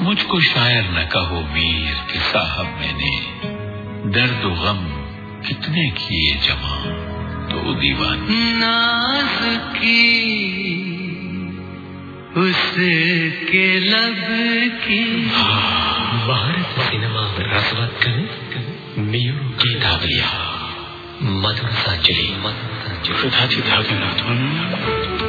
مجھ کو شاعر نہ کہو میر کہ صاحب میں نے درد و غم کتنے کیے جمع تو دیوان۔ ناز کی اس کے لب کی۔ بھارت سنیما رسوت کر میور کی دھاگیا مدرسہ چلی مدھر سانچلی مدھر سانچلی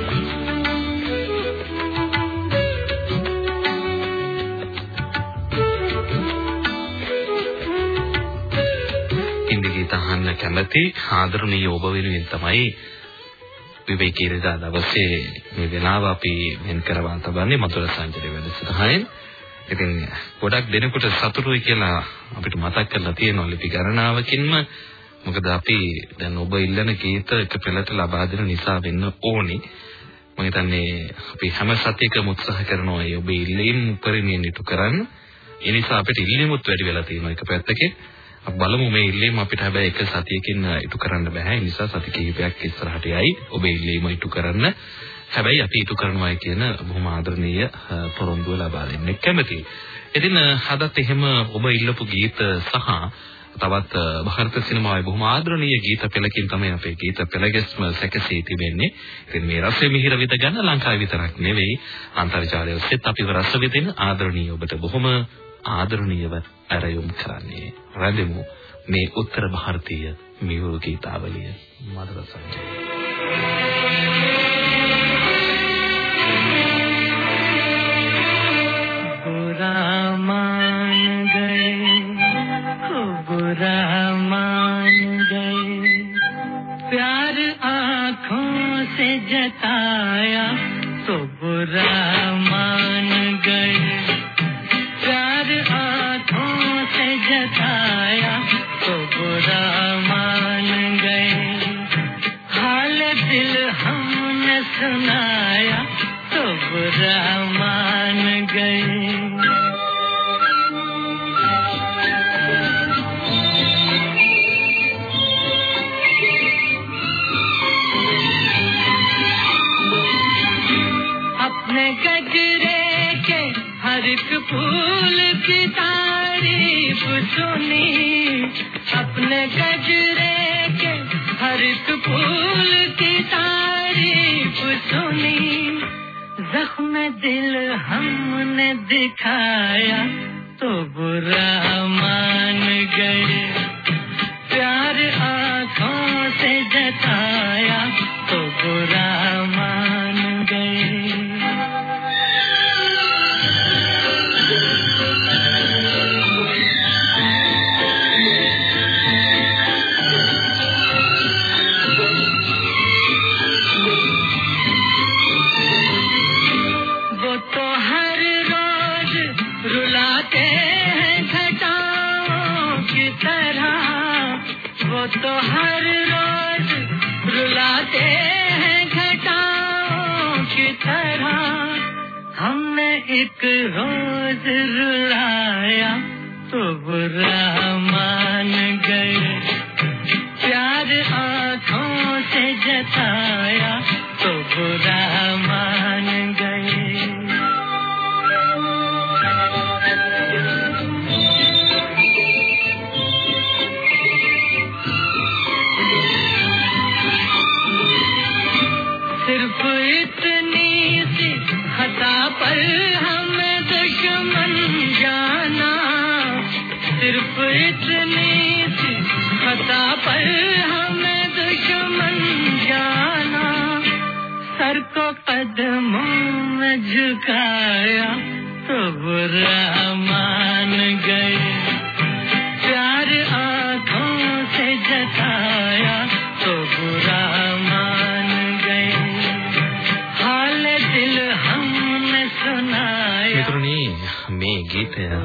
ගීත අහන්න කැමති ආදරණීය ඔබ වෙනුවෙන් තමයි විවේකී ඉරිදා දවසේ මේ වෙලාව අපි වෙන් කරවා තබන්නේ මధుර සංජය වැඩසටහනෙන්. ඉතින් ගොඩක් දෙනෙකුට සතුටුයි කියලා අපිට මතක් කරලා තියෙනවා ලිපි ගණනාවකින්ම මොකද අපි දැන් ඔබ ඉල්ලන ගීත එක පෙළට ලබා දෙන නිසා වෙන්න ඕනි. මම හිතන්නේ අපි හැම සතියකම උත්සාහ කරනවා ඒ ඔබේ ඉල්ලීම් උපරිමයෙන් ඉටු කරන්න. ඒ නිසා අපිට ඉල්ලීමුත් වැඩි වෙලා තියෙනවා එක පැත්තකින්. අපි බලමු මේ ඉල්ලීම අපිට හැබැයි එක සතියකින් ඉටු කරන්න බෑ. ඒ නිසා සති කිහිපයක් ඉස්සරහට යයි ඔබේ ඉල්ලීම ඉටු කරන්න. හැබැයි අපි ඉටු කරනවා කියන බොහොම ආදරණීය අ, පොරොන්දුව ලබා දෙන්න කැමතියි. ඉතින් අ, අදත් එහෙම ඔබ ඉල්ලපු ගීත සහ තවත් අ, ಭಾರತ සිනමාවේ බොහොම ආදරණීය ගීත පෙළකින් තමයි අපේ ගීත පෙළගැස්ම සැකසී තිබෙන්නේ. ඉතින් මේ රසය මිහිර විඳ ගන්න ලංකාවේ විතරක් නෙවෙයි අන්තර්ජාලය ඔස්සේත් අපිව රස විඳින ආදරණීය ඔබට බොහොම ආදරණීයව ඇරයුම් කරන්නේ රැඳෙමු මේ උත්තර ಭಾರತೀಯ මියුරු ගීතාවලිය මදරසයි مان گئے برا مان گئے پیار آنکھوں سے جتایا تو برا مان رحمان گئے اپنے گجرے کے ہر ایک پھول کی تعریف سنی۔ اپنے گجرے کے ہر ایک پھول کی تعریف سنی۔ زخم دل ہم نے دکھایا تو برا مان گئے۔ پیار آنکھوں سے جتایا تو برا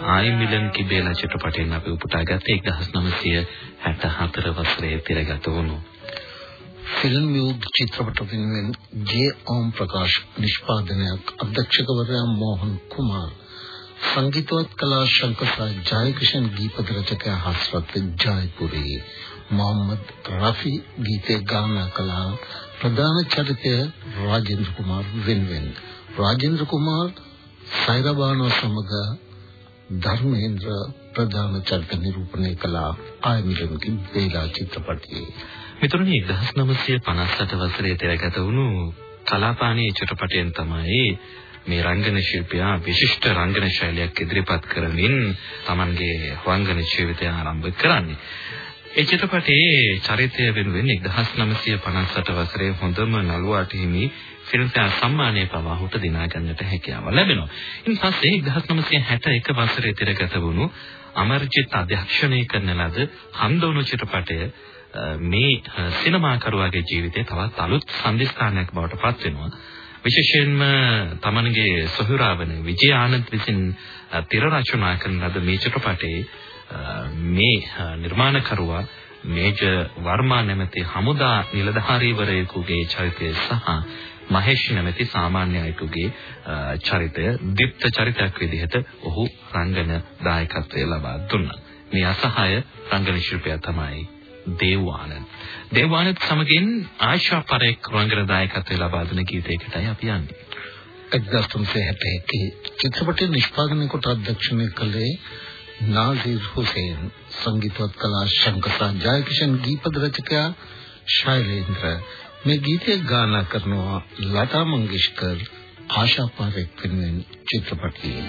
ආයි මිලන් කිබේලා චිත්‍රපටයෙන් අපි උපුටා ගත්තේ 1964 වසරේ තිරගත වුණු. ෆිල්ම් යුග් චිත්‍රපට වෙනුවෙන් ජේ ඕම් ප්‍රකාශ් නිෂ්පාදනයක් අධ්‍යක්ෂකවරයා මෝහන් කුමාර්. සංගීතවත් කලා ශංකසා ජයකිෂන් ගීපද රචකයා හස්රත් ජයපුරී. මොහම්මද් රෆි ගීතේ ගායනා කළා ප්‍රධාන චරිතය රාජේන්ද්‍ර කුමාර් වෙනුවෙන්. රාජේන්ද්‍ර කුමාර් සෛරබානෝ සමග ධර්මේන්ද්‍ර ප්‍රධාන චරිත නිරූපණය කළ ආයමිලන්ගේ වේලා චිත්‍රපටයේ මිතුරුනි 1958 වසරේ තිරගත වුණු කලාපාණී චිත්‍රපටයෙන් තමයි මේ රංගන ශිල්පියා විශිෂ්ට රංගන ශෛලියක් ඉදිරිපත් කරමින් Tamanගේ රංගන ජීවිතය ආරම්භ කරන්නේ. ඒ චිත්‍රපටයේ චරිතය වෙනුවෙන් 1958 වසරේ හොඳම නළුවාට හිමි ෆිල්ම්ෆෙයාර් සම්මානය පවා ඔහුට දිනා ගන්නට හැකියාව ලැබෙනවා. ඉන් පස්සේ 1961 වසරේ තිරගත වුණු අමර්ජිත් අධ්‍යක්ෂණය කරන ලද හන්දෝනු චිත්‍රපටය මේ සිනමාකරුවාගේ ජීවිතයේ තවත් අලුත් සම්දිස්ථානයක් බවට පත් වෙනවා. විශේෂයෙන්ම තමන්ගේ සොහොරාවන විජය ආනන්ද විසින් තිර රචනා කරන ලද මේ චිත්‍රපටයේ මේ නිර්මාණකරුවා මේජර් වර්මා නැමැති හමුදා නිලධාරීවරයෙකුගේ චරිතය සහ මහේෂ් නැමැති සාමාන්‍ය අයෙකුගේ චරිතය දීප්ත චරිතයක් විදිහට ඔහු රංගන දායකත්වය ලබා දුන්නා. මේ අසහාය රංගන ශිල්පියා තමයි දේවානන්ද. දේවානන්ද සමගින් ආශා පරේක් රංගන දායකත්වය ලබා දෙන ගීතයකටයි අපි යන්නේ. 1971 චිත්‍රපටයේ නිෂ්පාදනය කොට අධ්‍යක්ෂණය කළේ නාසිර් හුසේන් සංගීතවත් කලා ශංකසා ජයකිෂන් ගීපද රචකයා ශෛලේන්ද්‍ර මේ ගීතය ගායනා කරනවා ලතා මංගেশකර් ආශා පාරෙක් වෙනුවෙන් චිත්‍රපටයේ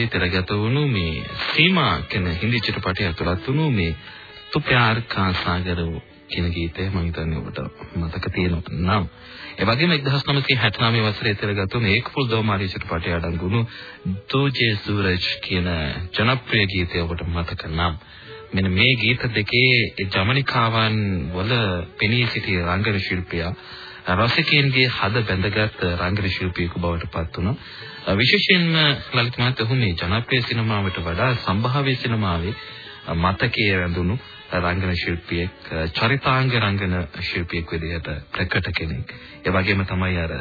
වසරේදී පෙරගත වුණු මේ සීමා කියන හින්දි චිත්‍රපටය ඇතුළත් වුණු මේ තු ප්‍යාර් කා සාගර කියන ගීතය මම හිතන්නේ ඔබට මතක තියෙනවා නම් ඒ වගේම 1969 වසරේ පෙරගත වුණු ඒක් ෆුල් දෝමාරි චිත්‍රපටය අඩංගු වුණු දෝජේ සූරජ් කියන ජනප්‍රිය ගීතය ඔබට මතක නම් මෙන්න මේ ගීත දෙකේ ජමනිකාවන් වල පෙනී සිටි රංගන ශිල්පියා රසිකයන්ගේ හද බැඳගත් රංගන ශිල්පියෙකු බවට පත් වුණා. විශේෂයෙන්ම ලලිත මහත්තයා ඔහු මේ ජනප්‍රිය සිනමාවට වඩා සම්භාව්‍ය සිනමාවේ මතකයේ රැඳුණු රංගන ශිල්පියෙක් චරිතාංග රංගන ශිල්පියෙක් විදිහට ප්‍රකට කෙනෙක්. ඒ වගේම තමයි අර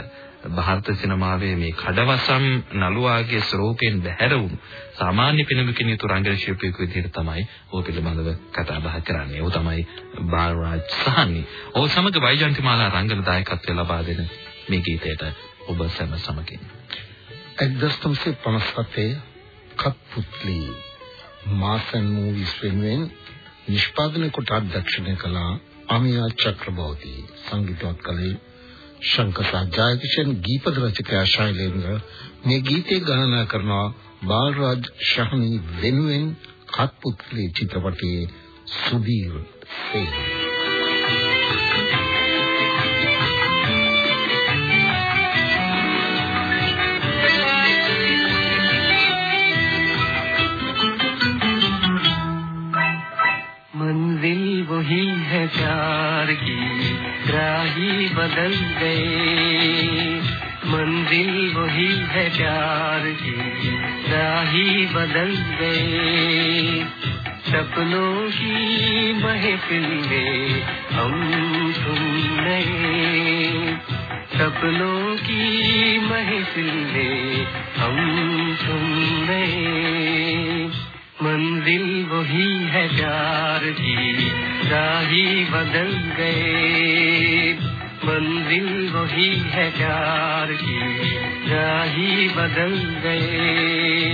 ಭಾರತ සිනමාවේ මේ කඩවසම් නළුවාගේ ස්වරූපයෙන් බැහැර වුණු සාමාන්‍ය පිනමකින් යුතු රංගන ශිල්පියෙකු විදිහට තමයි ඔහු පිළිබඳව කතා බහ කරන්නේ. ඔහු තමයි බාලරාජ් සහනි. ඔහු සමග වෛජන්තිමාලා රංගන දායකත්වය ලබා දෙන මේ ගීතයට ඔබ සැම සමගින් 1957 කත්පුත්ලි මාසන් මූවිස් වෙනුවෙන් නිෂ්පාදනය කොට අධ්‍යක්ෂණය කළ අමියා චක්‍රබෝධි. සංගීතවත් කළේ ශංකසා ජයකිෂන් ගීපද රචකයා ශෛලේන්ද්‍ර. මේ ගීතේ ගායනා කරනවා බාලරාජ් ශහනි වෙනුවෙන් කත්පුත්ලි චිත්‍රපටයේ සුදීර් සේන. ہی ہے پیار کی راہی بدل گئے منزل وہی ہے پیار کی راہی بدل گئے سپنوں کی محفل میں ہم تم نئے سپنوں کی محفل میں ہم تم نئے منزل وہی ہے پیار کی راہی بدل گئے۔ منزل وہی ہے پیار کی راہی بدل گئے۔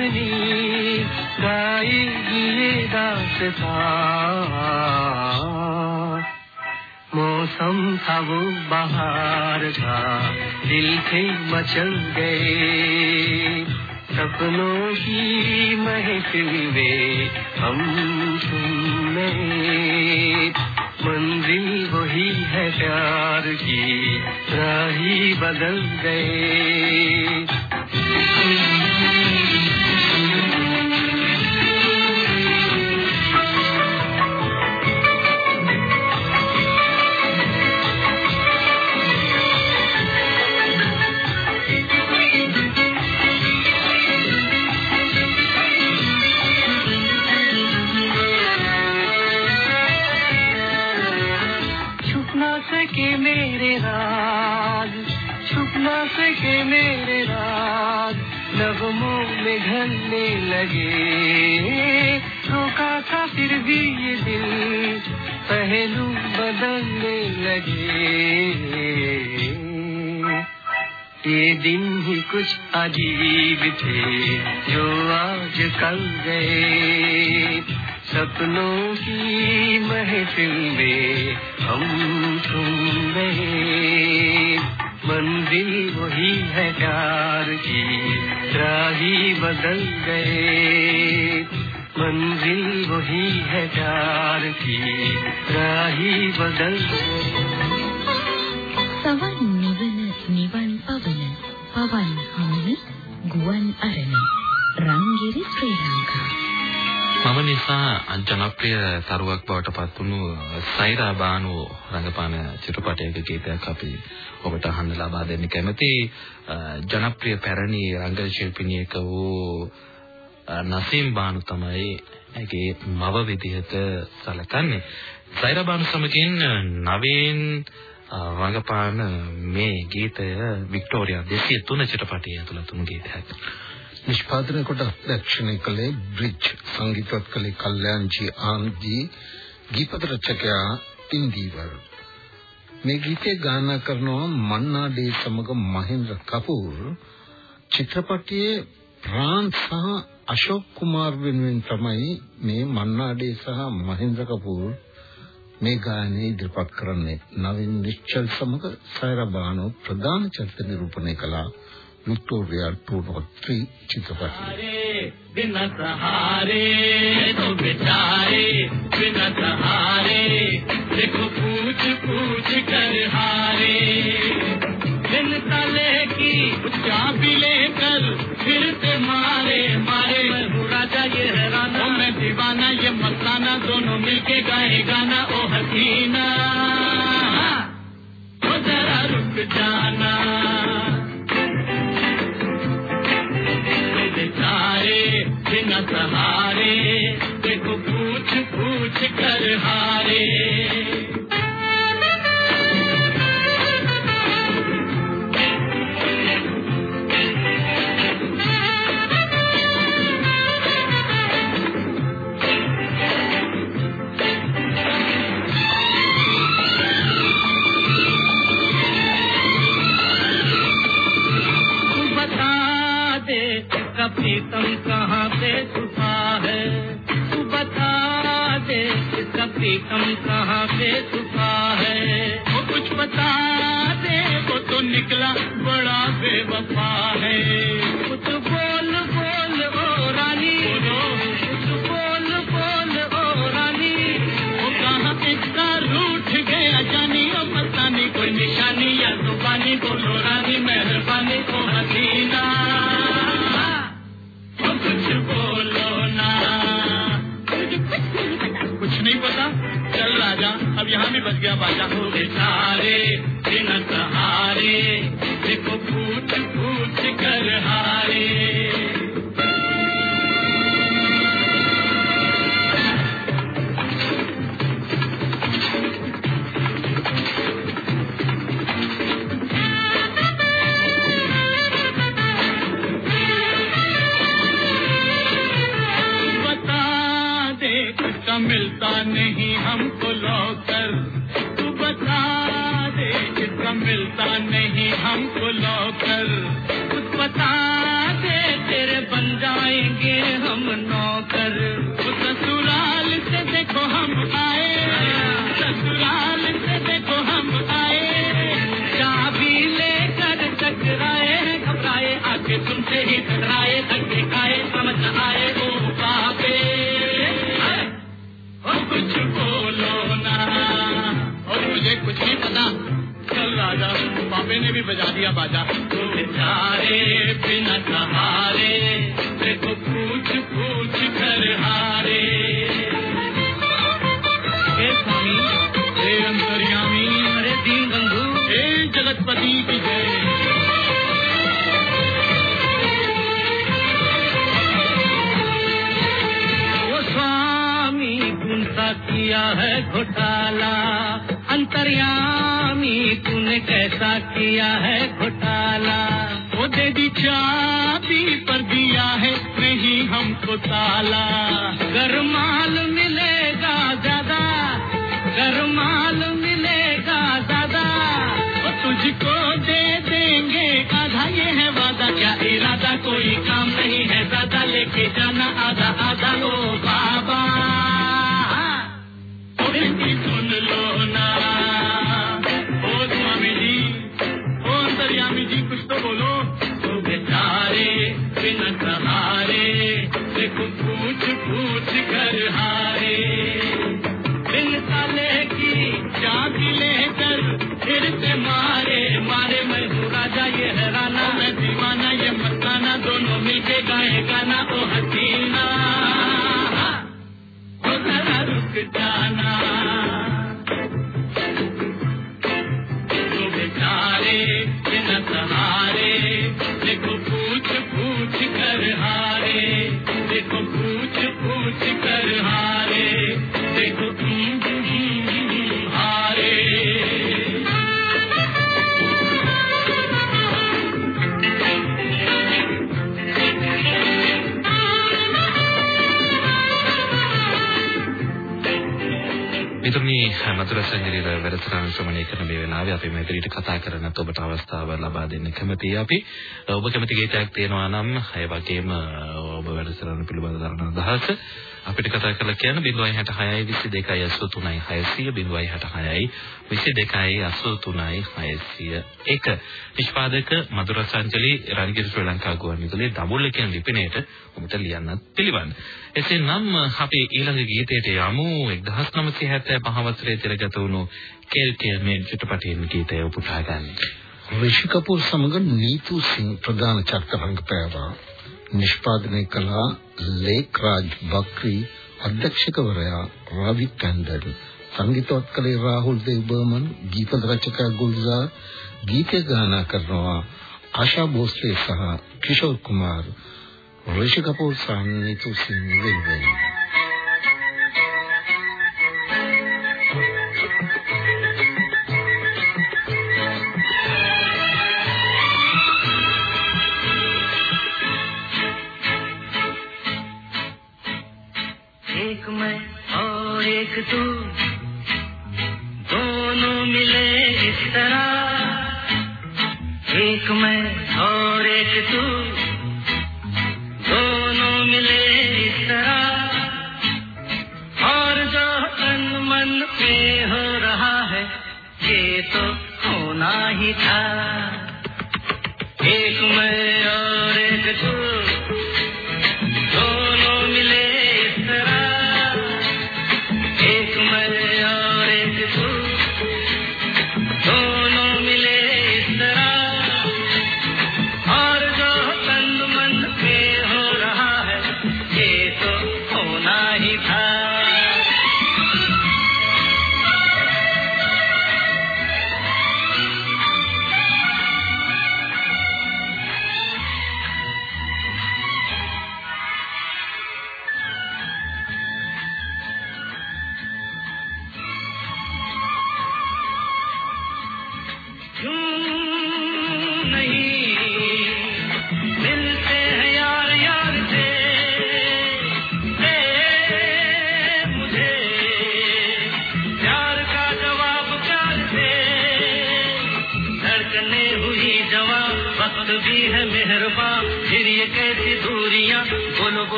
چاندنی گائے گی یہ موسم تھا وہ بہار کا، دل تھے مچل گئے۔ سپنوں کی محفل وے ہم سن منزل وہی ہے پیار کی، راہی بدل گئے۔ سکے میرے راز، چھپ نہ سکے میرے راز۔ نغموں میں گھلنے لگے۔ روکا تھا پھر بھی یہ دل، پہلو بدلنے لگے۔ یہ دن ہی کچھ عجیب تھے جو آج کل گئے۔ سپنوں کی محفل میں ہم سن رہے۔ منزل وہی ہے پیار کی، راہی بدل گئے۔ منزل وہی ہے پیار کی، راہی بدل සවන් නිවන නිවන් පවන පවන් හමන ගුවන් අරණ රංගිරි ශ්‍රී ලංකා මම නිසා ජනප්‍රිය තරුවක් බවට පත් වුණු සෛරා බානු රංගපාන චිත්‍රපටයක ගීතයක් අපි ඔබට අහන්න ලබා දෙන්න කැමති ජනප්‍රිය පැරණි රංගන ශිල්පිනියක වූ නසීම් බානු තමයි ඇගේ මව විදිහට සැලකන්නේ සෛරා බානු සමගින් නවීන් රංගපාන මේ ගීතය වික්ටෝරියා 203 චිත්‍රපටයේ ඇතුළත් වුණු ගීතයක්. නිෂ්පාදනය කොට අධ්‍යක්ෂණය කළේ බ්‍රිජ් සංගීතවත් කළේ කල්යාන්ජී ආන්ජී ගීපද රචකයා ඉන්දීවර් මේ ගීතය ගායනා කරනවා මන්නා ඩේ සමග මහේන්ද්‍ර කපූර්. චිත්‍රපටයේ ප්‍රාන් සහ අශෝක් කුමාර් වෙනුවෙන් තමයි මේ මන්නා ඩේ සහ මහේන්ද්‍ර කපූර් මේ ගායනය ඉදිරිපත් කරන්නේ. නවීන් නිශ්චල් සමග සයරබානෝ ප්‍රධාන චරිත නිරූපණය කළා. Vittoria Arturo Tri Citopati. بن سہارے تو بچارے بن سہارے دیکھو پوچھ پوچھ کر ہارے۔ دن تلے کی چابی لے کر پھرتے مارے مارے۔ برا چاہیے حیرانہ میں دیوانہ یہ مستانہ دونوں مل کے گائے گانا او حسینہ۔ ذرا رک جانا۔ سہارے دیکھو پوچھ پوچھ کر ہارے۔ کا پیتم کہاں پہ چھپا ہے؟ تو بتا دے اس کا کہاں پہ چھپا ہے؟ وہ کچھ بتا دے، وہ تو نکلا، بڑا بے وفا ہے۔ کے سارے دن سہارے دیکھو پوچھ کر ہارے۔ بتا دیکھ ملتا نہیں ہم مسکرائے ہیں، گھبرائے ہی ٹکرائے آئے وہ بولو نا۔ پتا۔ چل راجا پاپے نے بھی بجا دیا باجا۔ بنا کہارے دیکھو پوچھ پوچھ کر ہار ہے گھوٹالا انتریامی تم نے کیسا کیا ہے گھوٹالا وہ دے دی چابی پر دیا ہے، نہیں ہم کو تالا۔ گرمال ملے گا زیادہ گرمال ملے گا زیادہ۔ وہ تجھ کو دے دیں گے آدھا، یہ ہے وعدہ۔ کیا ارادہ، کوئی کام نہیں ہے زیادہ، لے کے جانا آدھا آدھا ہوگا වැඩසටහන ශ්‍රවණය කරන මේ වෙලාවේ අපි මේ ඉදිරියට කතා කරන්නත් ඔබට අවස්ථාව ලබා දෙන්න කැමතියි අපි. ඔබ කැමති ගීතයක් තියෙනවා නම් ඒ වගේම ඔබ වැඩසටහන පිළිබඳ දරන අදහස අපිට කතා කරලා කියන්න 066 22 83 600 066 22 83 නිෂ්පාදක මధుර සංජලි රණගිරි ශ්‍රී ලංකා ගුවන්විදුලියේ දඹුල්ල කියන ලිපිණයට ඔබට ලියන්නත් පිළිවන්. එසේනම් අපි ඊළඟ ගීතයට යමු 1975 වසරේ තිරගත වුණු කෙල් කෙල් මේ චිත්‍රපටයෙන් ගීතය උපුටා ගන්න. ඍෂි කපූර් සමග නීතු සිං ප්‍රධාන චරිත රංගපෑවා. නිෂ්පාදනය කළ ලේක් රාජ් බක්රි අධ්‍යක්ෂකවරයා රවි කන්දන් සංගීතවත් කළේ රාහුල් දේව් බර්මන් ගීත රචකයා ගුල්සා ගීත ගායනා කරනවා ආශා භෝස්ලේ සහ කිෂෝර් කුමාර් ඍෂි කපූර් සහ නීතු සිං වෙනුවෙන්.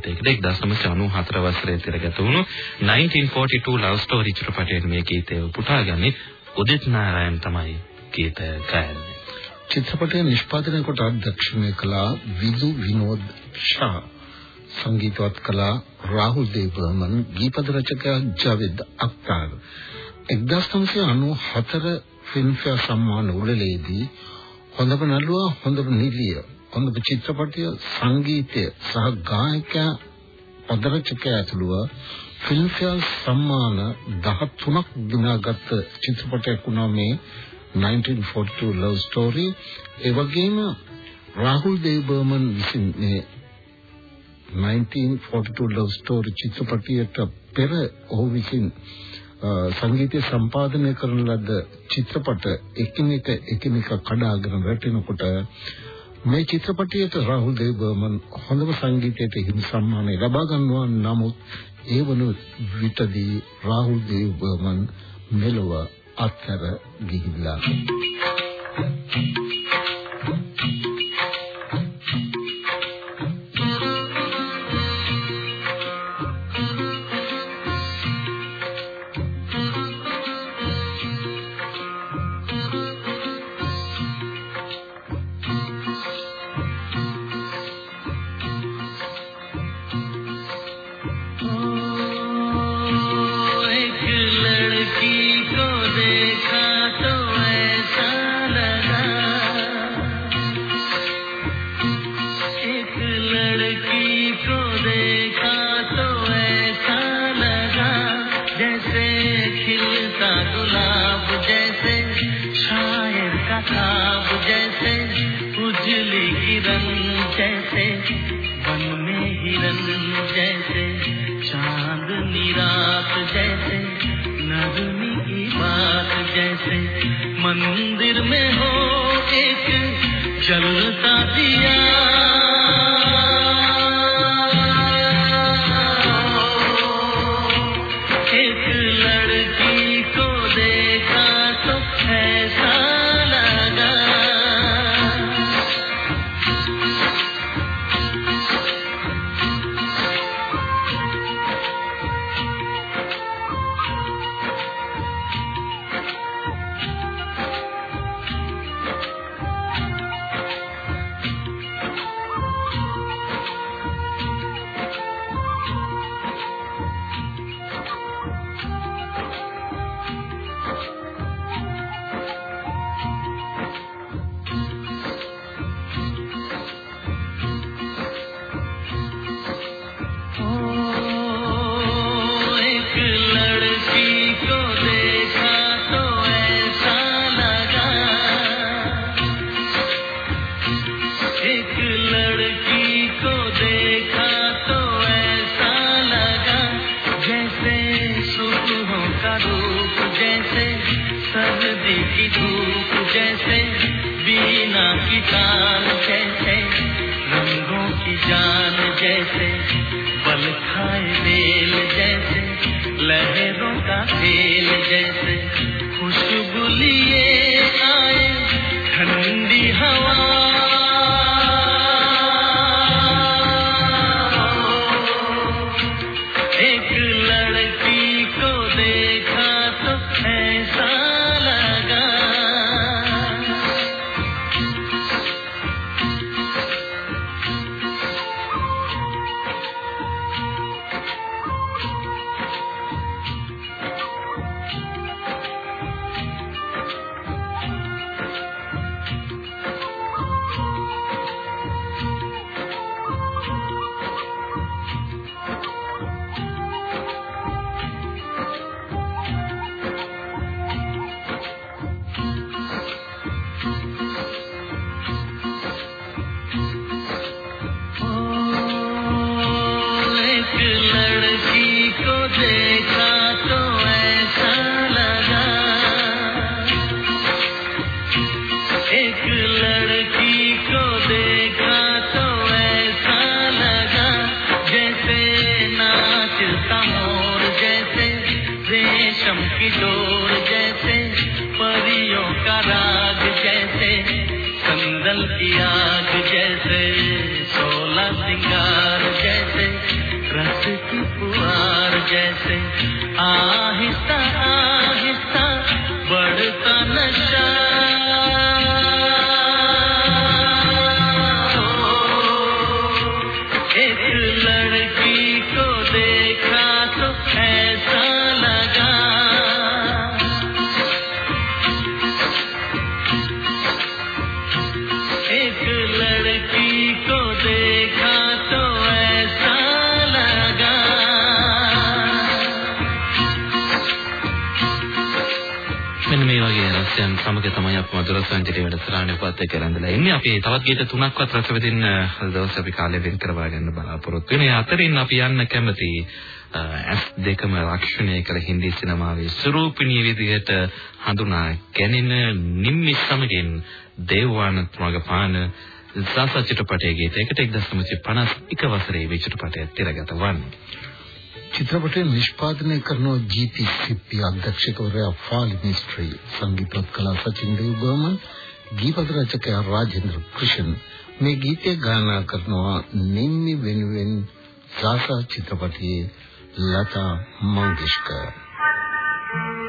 ගීතයකට 1994 වසරේ තිරගත වුණු 1942 Love Story චිත්‍රපටයේ මේ ගීතය උපුටාගන්නේ උදිත් නාරයන් තමයි ගීත ගායන්නේ. චිත්‍රපටය නිෂ්පාදනය කොට අධ්‍යක්ෂණය කළ විදු විනෝද් ෂා සංගීතවත් කළ රාහුල් දේවබර්මන් ගීපද රචකයා ජාවෙද් අක්තර් 1994 ෆිල්ම්ෆෙයාර් සම්මාන උළෙලේදී හොඳම නළුවා හොඳම නිළිය හොඳම චිත්‍රපටය සංගීතය සහ ගායකයා පද රචකයා ඇතුළුව ෆිල්ම්ෆෙයාර් සම්මාන 13ක් දිනාගත් චිත්‍රපටයක් වුණා මේ 1942 love story. ඒ වගේම රාහුල් දේවබර්මන් විසින් මේ 1942 love story චිත්‍රපටයට පෙර ඔහු විසින් සංගීතය සම්පාදනය කරන ලද චිත්‍රපට එකිනෙක එකිනෙක කඩාගෙන රැටෙනකොට මේ චිත්‍රපටයට රාහුල් දේවබර්මන් හොඳම සංගීතයට හිමි සම්මානය ලබා ගන්නවා නමුත් ඒ වන විටදී රාහුල් දේවබර්මන් මෙලොව අත්හැර ගිහිල්ලා Thank you. நடக்க एक රසයන් සමග තමයි අපි මధుර සංජීවී වැඩසටහනේ පත් එක්ක රැඳලා ඉන්නේ. අපි තවත් ගීත තුනක්වත් රස විඳින්න අද දවසේ අපි කාලය වෙන් කරවා ගන්න බලාපොරොත්තු වෙනවා. ඒ අතරින් අපි යන්න කැමති ඇස් දෙකම රක්ෂණය කළ හින්දි සිනමාවේ ස්වරූපිණී විදිහට හඳුනා ගැනෙන නිම්මි සමගින් දේවානත් මගපාන සාස චිත්‍රපටයේ ගීතයකට 1951 වසරේ මේ චිත්‍රපටය තිරගත වන්නේ. චිත්‍රපටය නිෂ්පාදනය කරන ජී.පී. සිප්පි අධ්‍යක්ෂකවරයා ෆාලි මිස්ත්‍රි සංගීතවත් කලා සචින් දේවබර්මන් ගීපද රචකයා රාජේන්ද්‍ර කෘෂන් මේ ගීතය ගායනා කරනවා නිම්මි වෙනුවෙන් සාසා චිත්‍රපටයේ ලතා මංගেশකර් මිතුරනි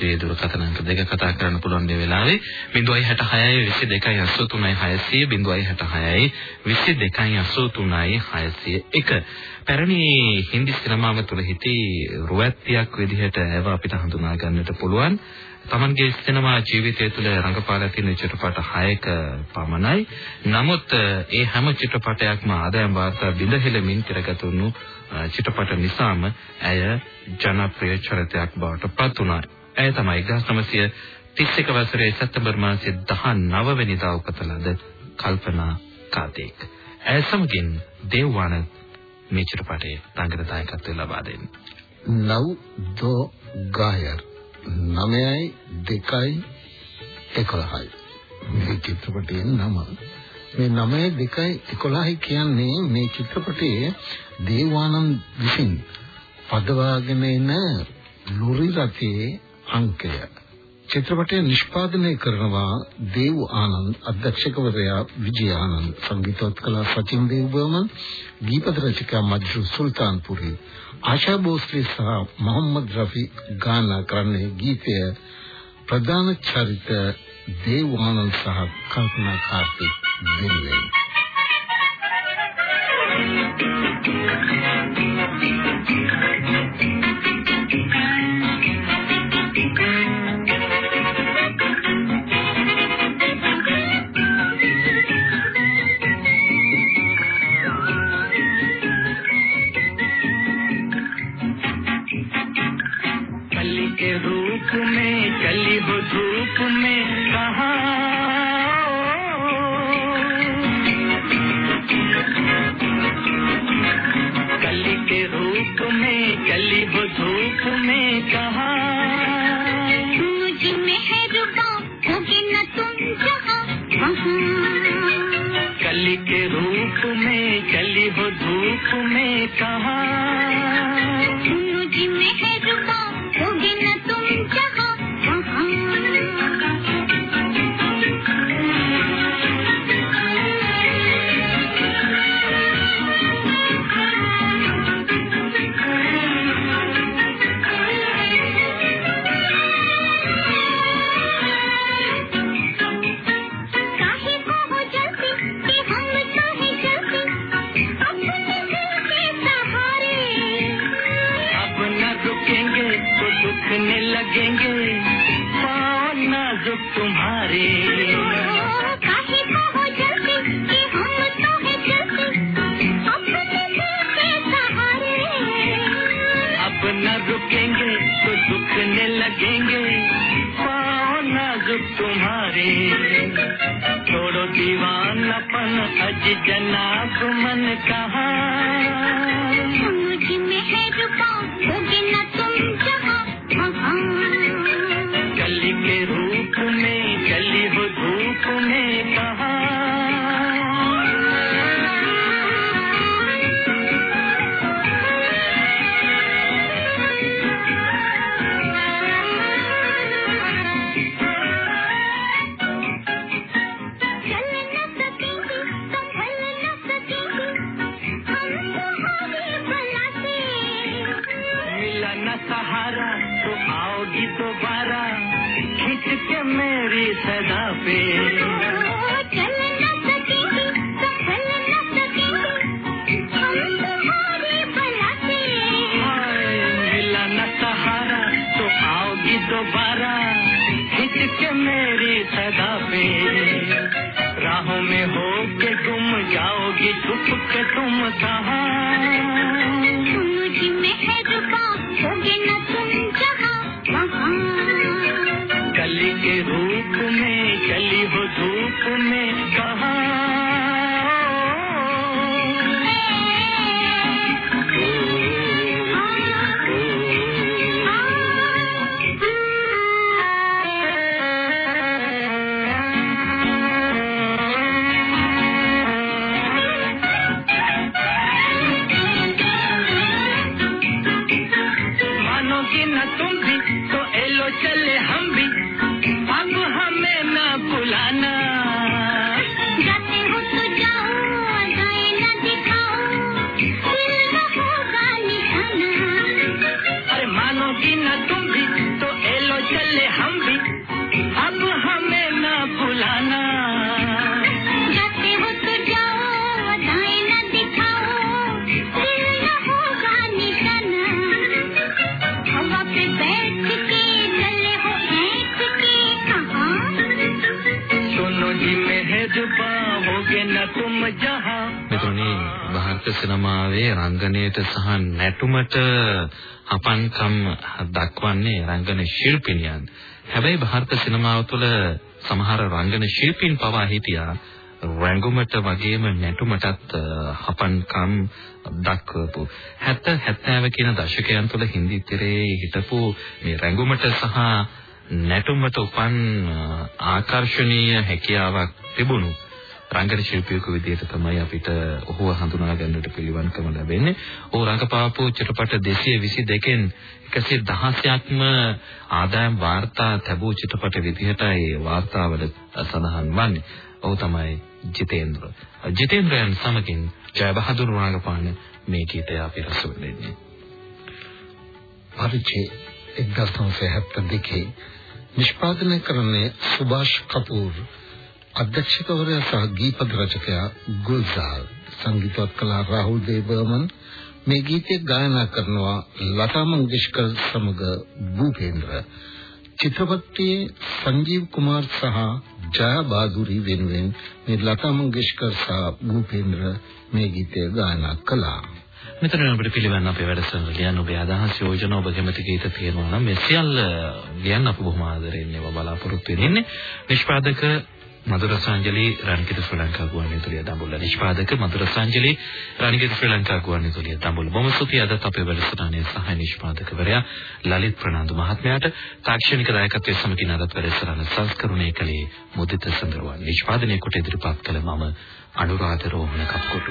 අපේ මැදිරියේ දුරකථන අංක දෙක කතා කරන්න පුළුවන් මේ වෙලාවේ 066 22 83 600 066 22 83 පැරණි හින්දි සිනමාව තුළ හිටි රුවැත්තියක් විදිහට ඒව අපිට හඳුනා ගන්නට පුළුවන් තමන්ගේ සිනමා ජීවිතය තුළ රංගපාලා තියෙන චිත්‍රපට 6ක පමණයි. නමුත් ඒ හැම චිත්‍රපටයක්ම ආදායම් වාර්තා බිඳහෙළමින් කරගතුණු චිත්‍රපට නිසාම ඇය ජනප්‍රිය චරිතයක් බවට පත් වුණා. ඇය තමයි 1931 වසරේ සැප්තැම්බර් මාසයේ 19 වෙනිදා උපත ලද කල්පනා කාතේක්. ඇය සමගින් දේවාන මේ චිත්‍රපටයේ රංගන දායකත්වය ලබා දෙන්නේ. නව් දෝ ගායර් 9යි 2යි 11යි මේ චිත්‍රපටයේ නම මේ 9යි 2යි 11යි කියන්නේ මේ චිත්‍රපටයේ දේවානන්ද විසින් පදවාගෙන එන ලොරි රථයේ අංකය චිත්‍රපටය නිෂ්පාදනය කරනවා දේව් ආනන්ද අධ්‍යක්ෂකවරයා විජය ආනන්ද සංගීතවත් කලා සචින් දේව්බර්මන් දීපද රචකයා මජ්රු සුල්තාන්පුරි ආශා බෝස්ලි සහ මොහම්මද් රෆි ගානා කරන්නේ ගීතය ප්‍රධාන චරිත දේව් ආනන්ද සහ කල්පනා කාර්තික් දෙන්නේ Thank you. میں کہاں جناب من کہا ಭಾರತ සිනමාවේ රංගනයට සහ නැටුමට හපන්කම් දක්වන්නේ රංගන ශිල්පිනියන්. හැබැයි ಭಾರತ සිනමාව තුළ සමහර රංගන ශිල්පීන් පවා හිටියා රංගුමට වගේම නැටුමටත් හපන්කම් දක්වපු 70 70 කියන දශකයන් තුළ හින්දි තිරේ හිටපු මේ රංගුමට සහ නැටුමට උපන් ආකර්ශනීය හැකියාවක් තිබුණු රංගන ශිල්පියෙකු විදිහට තමයි අපිට ඔහුව හඳුනා ගන්නට පිළිවන්කම ලැබෙන්නේ. ඔහු රංගපාපු චිත්‍රපට 222කින් 116ක්ම ආදායම් වාර්තා ලැබූ චිත්‍රපට විදිහටයි වාර්තාවල සඳහන් වන්නේ. ඔහු තමයි ජිතේන්ද්‍ර. ජිතේන්ද්‍රයන් සමගින් ජයබහදුර රාගපාන මේ ගීතය අපි රස විඳින්නේ. පරිචය 1972 නිෂ්පාදනය කරන්නේ සුභාෂ් කපූර් අධ්‍යක්ෂකවරයා සහ ගීපද රචකයා ගුල්සාල්. සංගීතවත් කලා රාහුල් දේවබර්මන් මේ ගීතය ගායනා කරනවා ලතා මංගেশකර් සමග භූපේන්ද්‍ර. චිත්‍රපටයේ සංජීව් කුමාර් සහ ජයා බාදුරි වෙනුවෙන් මේ ලතා මංගেশකර් සහ භූපේන්ද්‍ර මේ ගීතය ගායනා කළා. මෙතන අපිට පිළිවෙන්න අපේ වැඩසටහන ලියන්න ඔබේ අදහස් යෝජනා ඔබ කැමති ගීත තියෙනවා නම් මේ සියල්ල ලියන්න අප බොහොම ආදරෙන් ඒවා බලාපොරොත්තු වෙන්නේ නිෂ්පාදක මధుරසංජලි රණකිත ශ්‍රී ලංකා ගුවන්විදුලිය දඹුල්ල නිෂ්පාදක මధుරසංජලි රණකිත ශ්‍රී ලංකා ගුවන්විදුලිය දඹුල්ල බොහොම ස්තුතියි අදත් අපේ වැඩසටහනේ සහාය නිෂ්පාදකවරයා ලලිත් ප්‍රනාන්දු මහත්මයාට තාක්ෂණික දායකත්වයේ සමගින් අදත් වැඩසටහන සංස්කරණය කළේ මුදිත සඳරුවන් නිෂ්පාදනය කොට ඉදිරිපත් කළ මම අනුරාධ රෝහණ කප්කොටු